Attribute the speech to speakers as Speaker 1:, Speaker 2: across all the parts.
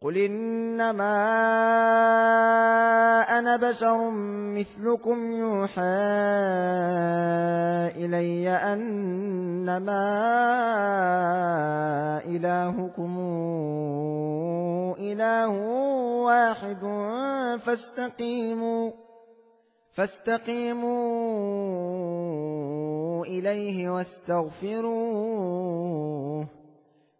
Speaker 1: قل إنما أنا بشر مثلكم يوحى إلي أنما إلهكم إله واحد فاستقيموا فاستقيموا إليه واستغفروه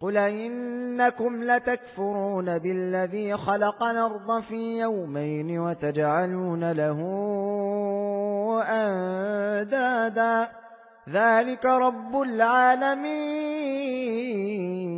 Speaker 1: قل إنكم لتكفرون بالذي خلق الأرض في يومين وتجعلون له أندادا ذلك رب العالمين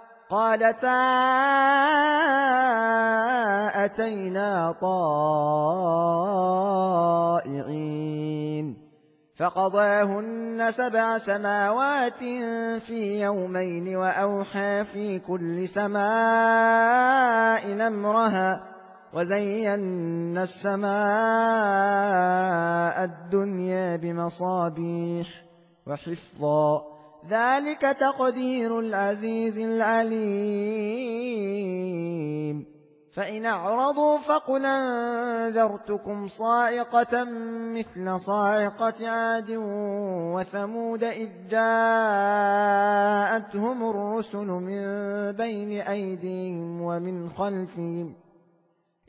Speaker 1: قالتا أتينا طائعين فقضاهن سبع سماوات في يومين وأوحى في كل سماء أمرها وزينا السماء الدنيا بمصابيح وحفظا ذلك تقدير العزيز العليم فإن أعرضوا فقل أنذرتكم صائقة مثل صائقة عاد وثمود إذ جاءتهم الرسل من بين أيديهم ومن خلفهم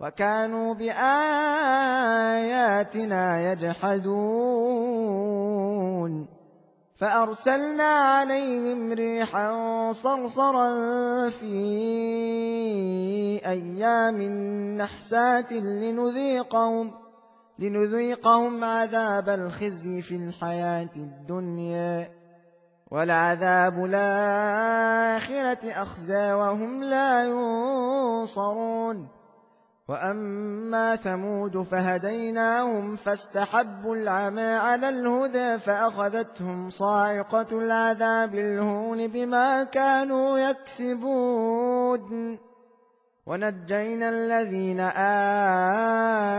Speaker 1: وكانوا بآياتنا يجحدون فأرسلنا عليهم ريحا صرصرا في أيام نحسات لنذيقهم لنذيقهم عذاب الخزي في الحياة الدنيا والعذاب الآخرة أخزى وهم لا ينصرون وأما ثمود فهديناهم فاستحبوا العمى على الهدى فأخذتهم صاعقة العذاب الهون بما كانوا يكسبون ونجينا الذين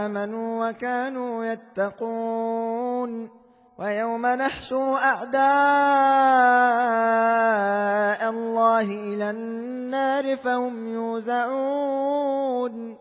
Speaker 1: آمنوا وكانوا يتقون ويوم نحشر أعداء الله إلى النار فهم يوزعون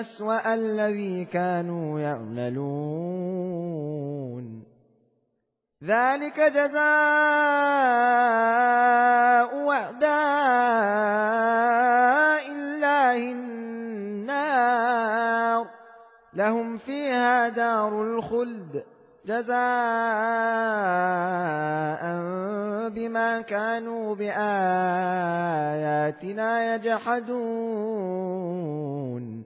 Speaker 1: أسوأ الذي كانوا يعملون ذلك جزاء وعداء الله النار لهم فيها دار الخلد جزاء بما كانوا بآياتنا يجحدون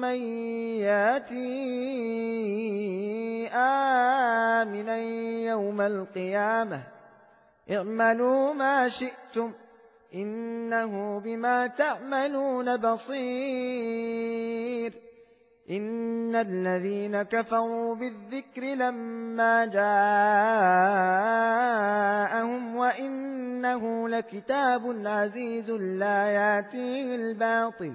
Speaker 1: من ياتي آمنا يوم القيامة اعملوا ما شئتم إنه بما تعملون بصير إن الذين كفروا بالذكر لما جاءهم وإنه لكتاب عزيز لا ياتيه الباطل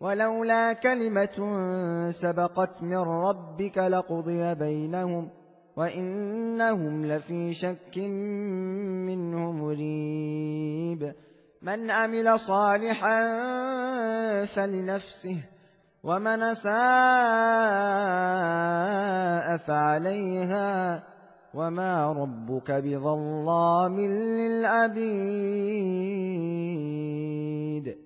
Speaker 1: ولولا كلمة سبقت من ربك لقضي بينهم وإنهم لفي شك منه مريب من عمل صالحا فلنفسه ومن ساء فعليها وما ربك بظلام للعبيد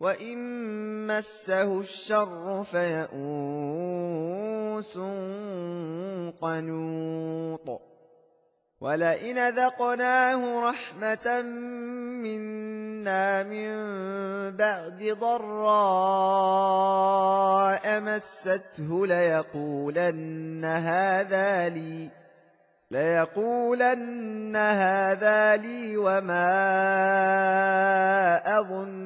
Speaker 1: وإن مسه الشر فيئوس قنوط ولئن ذقناه رحمة منا من بعد ضراء مسته ليقولن هذا لي ليقولن هذا لي وما أظن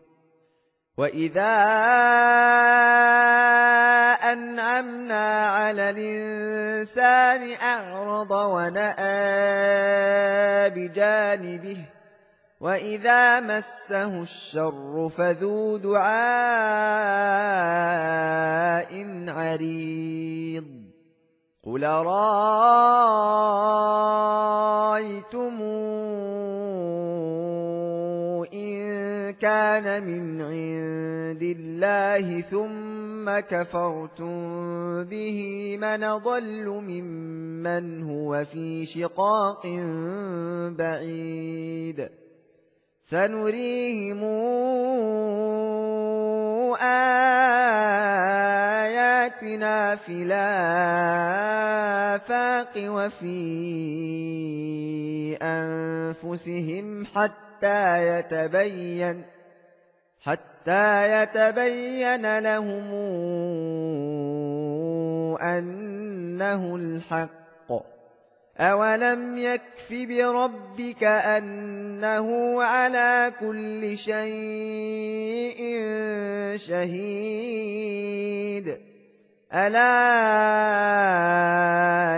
Speaker 1: وإذا أنعمنا على الإنسان أعرض ونأى بجانبه وإذا مسه الشر فذو دعاء عريض قل رأيتم إن كان من عند الله ثم كفرتم به من ضل ممن هو في شقاق بعيد سنريهم آياتنا في الآفاق وفي أنفسهم حتى حتى يتبين حتى يتبين لهم أنه الحق أولم يكف بربك أنه على كل شيء شهيد الا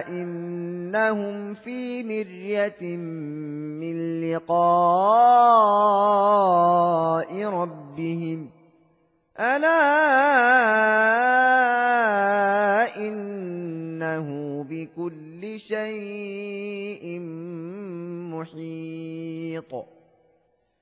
Speaker 1: انهم في مريه من لقاء ربهم الا انه بكل شيء محيط